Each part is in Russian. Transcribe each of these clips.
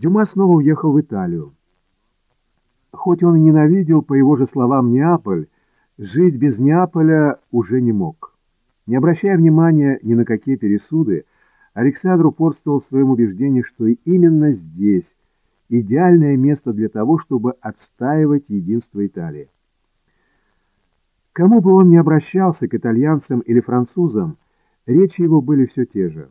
Дюма снова уехал в Италию. Хоть он и ненавидел, по его же словам, Неаполь, жить без Неаполя уже не мог. Не обращая внимания ни на какие пересуды, Александр упорствовал в своем убеждении, что именно здесь идеальное место для того, чтобы отстаивать единство Италии. Кому бы он ни обращался, к итальянцам или французам, речи его были все те же.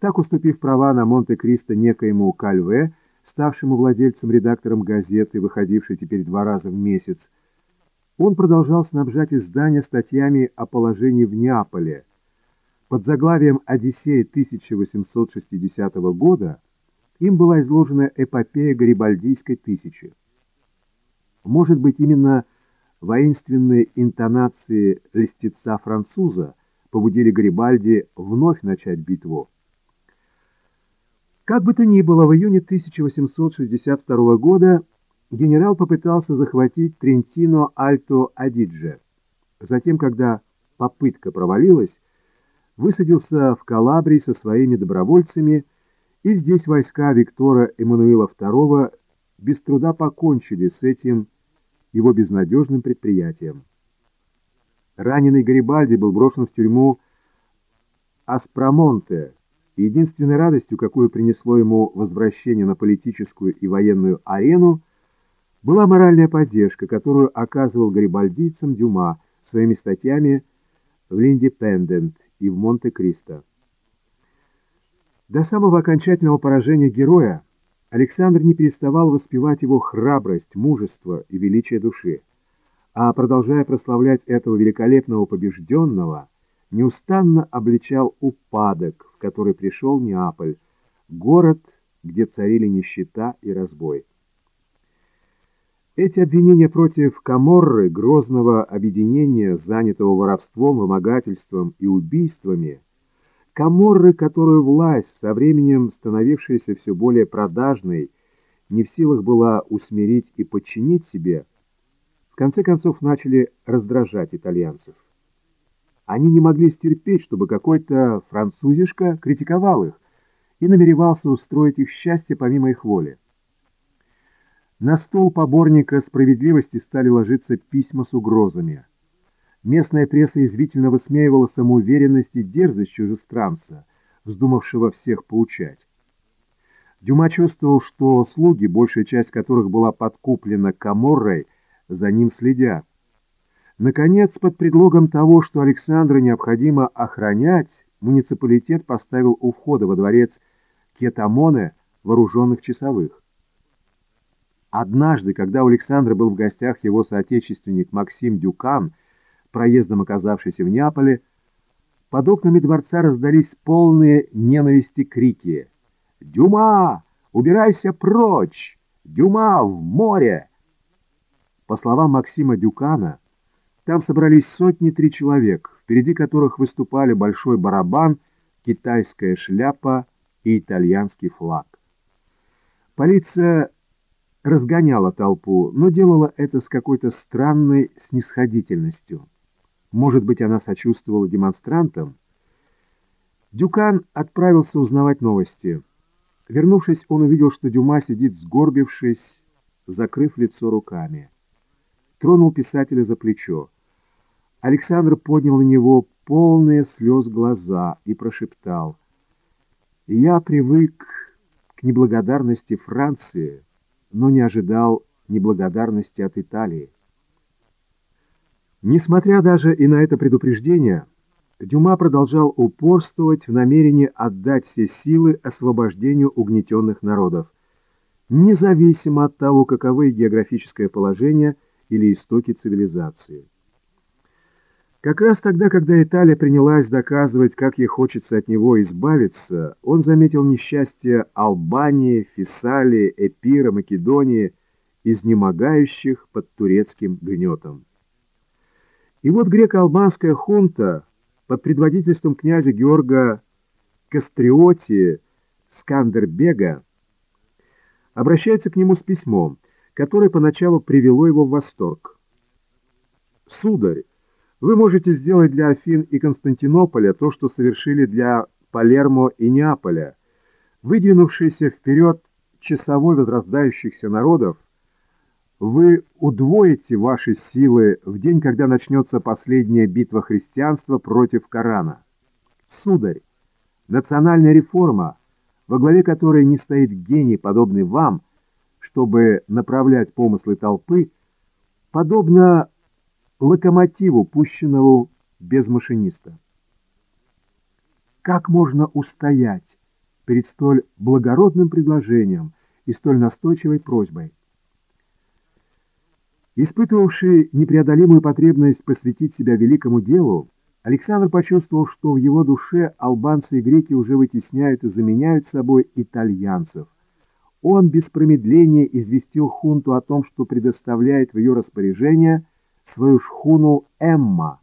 Так, уступив права на Монте-Кристо некоему Кальве, ставшему владельцем-редактором газеты, выходившей теперь два раза в месяц, он продолжал снабжать издания статьями о положении в Неаполе. Под заглавием «Одиссея 1860 года» им была изложена эпопея Гарибальдийской тысячи. Может быть, именно воинственные интонации листица-француза побудили Гарибальди вновь начать битву. Как бы то ни было, в июне 1862 года генерал попытался захватить Трентино-Альто-Адидже. Затем, когда попытка провалилась, высадился в Калабрии со своими добровольцами, и здесь войска Виктора Эммануила II без труда покончили с этим его безнадежным предприятием. Раненый Гарибальди был брошен в тюрьму Аспромонте, единственной радостью, какую принесло ему возвращение на политическую и военную арену, была моральная поддержка, которую оказывал гарибальдийцам Дюма своими статьями в «L'Independent» и в «Монте-Кристо». До самого окончательного поражения героя Александр не переставал воспевать его храбрость, мужество и величие души, а, продолжая прославлять этого великолепного побежденного, неустанно обличал упадок, в который пришел Неаполь, город, где царили нищета и разбой. Эти обвинения против Каморры, грозного объединения, занятого воровством, вымогательством и убийствами, Каморры, которую власть, со временем становившаяся все более продажной, не в силах была усмирить и подчинить себе, в конце концов начали раздражать итальянцев. Они не могли стерпеть, чтобы какой-то французишка критиковал их и намеревался устроить их счастье помимо их воли. На стол поборника справедливости стали ложиться письма с угрозами. Местная пресса извительно высмеивала самоуверенность и дерзость чужестранца, вздумавшего всех поучать. Дюма чувствовал, что слуги, большая часть которых была подкуплена Каморрой, за ним следят. Наконец, под предлогом того, что Александра необходимо охранять, муниципалитет поставил у входа во дворец Кетамоне вооруженных часовых. Однажды, когда у Александра был в гостях его соотечественник Максим Дюкан, проездом оказавшийся в Неаполе, под окнами дворца раздались полные ненависти крики «Дюма! Убирайся прочь! Дюма в море!» По словам Максима Дюкана, там собрались сотни-три человек, впереди которых выступали большой барабан, китайская шляпа и итальянский флаг. Полиция разгоняла толпу, но делала это с какой-то странной снисходительностью. Может быть, она сочувствовала демонстрантам? Дюкан отправился узнавать новости. Вернувшись, он увидел, что Дюма сидит сгорбившись, закрыв лицо руками. Тронул писателя за плечо. Александр поднял на него полные слез глаза и прошептал. «Я привык к неблагодарности Франции, но не ожидал неблагодарности от Италии». Несмотря даже и на это предупреждение, Дюма продолжал упорствовать в намерении отдать все силы освобождению угнетенных народов, независимо от того, каковы географическое положение или истоки цивилизации. Как раз тогда, когда Италия принялась доказывать, как ей хочется от него избавиться, он заметил несчастье Албании, Фессалии, Эпира, Македонии, изнемогающих под турецким гнетом. И вот греко-албанская хунта под предводительством князя Георга Кастриоти Скандербега обращается к нему с письмом, которое поначалу привело его в восторг. «Сударь, вы можете сделать для Афин и Константинополя то, что совершили для Палермо и Неаполя, выдвинувшиеся вперед часовой возрождающихся народов, вы удвоите ваши силы в день, когда начнется последняя битва христианства против Корана. Сударь, национальная реформа, во главе которой не стоит гений, подобный вам, чтобы направлять помыслы толпы, подобно локомотиву, пущенному без машиниста. Как можно устоять перед столь благородным предложением и столь настойчивой просьбой? Испытывавший непреодолимую потребность посвятить себя великому делу, Александр почувствовал, что в его душе албанцы и греки уже вытесняют и заменяют собой итальянцев. Он без промедления известил хунту о том, что предоставляет в ее распоряжение свою шхуну «Эмма»,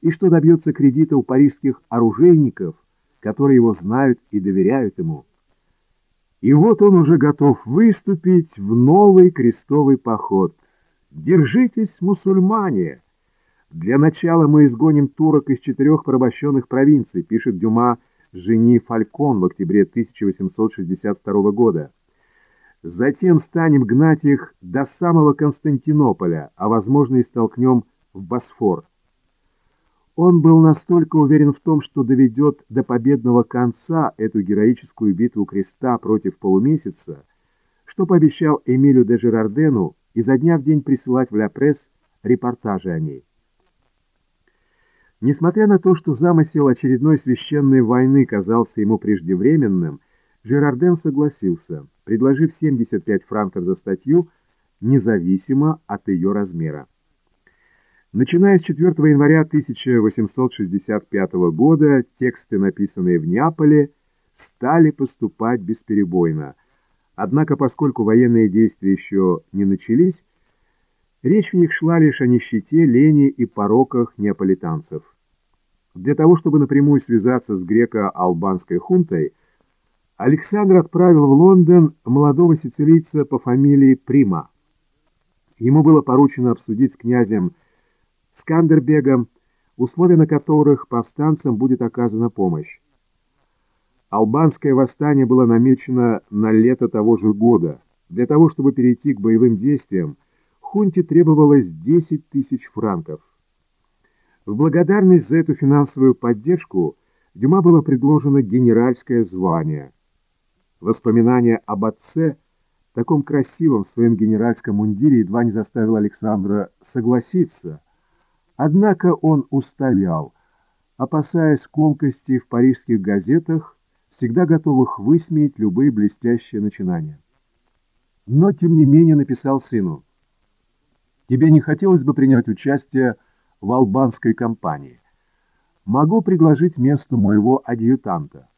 и что добьется кредита у парижских оружейников, которые его знают и доверяют ему. И вот он уже готов выступить в новый крестовый поход. Держитесь, мусульмане! Для начала мы изгоним турок из четырех порабощенных провинций, пишет Дюма жени Фалькон в октябре 1862 года. Затем станем гнать их до самого Константинополя, а возможно и столкнем в Босфор. Он был настолько уверен в том, что доведет до победного конца эту героическую битву креста против полумесяца, что пообещал Эмилю де Жерардену изо дня в день присылать в Ля Пресс репортажи о ней. Несмотря на то, что замысел очередной священной войны казался ему преждевременным, Жерарден согласился, предложив 75 франков за статью, независимо от ее размера. Начиная с 4 января 1865 года тексты, написанные в Неаполе, стали поступать бесперебойно – Однако, поскольку военные действия еще не начались, речь в них шла лишь о нищете, лени и пороках неаполитанцев. Для того, чтобы напрямую связаться с греко-албанской хунтой, Александр отправил в Лондон молодого сицилийца по фамилии Прима. Ему было поручено обсудить с князем Скандербегом условия на которых повстанцам будет оказана помощь. Албанское восстание было намечено на лето того же года. Для того, чтобы перейти к боевым действиям, хунте требовалось 10 тысяч франков. В благодарность за эту финансовую поддержку Дюма было предложено генеральское звание. Воспоминание об отце, таком красивом в своем генеральском мундире, едва не заставило Александра согласиться. Однако он устоял, опасаясь колкости в парижских газетах, всегда готовых высмеять любые блестящие начинания. Но, тем не менее, написал сыну, «Тебе не хотелось бы принять участие в албанской кампании? Могу предложить место моего адъютанта».